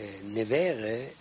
Eh, nevere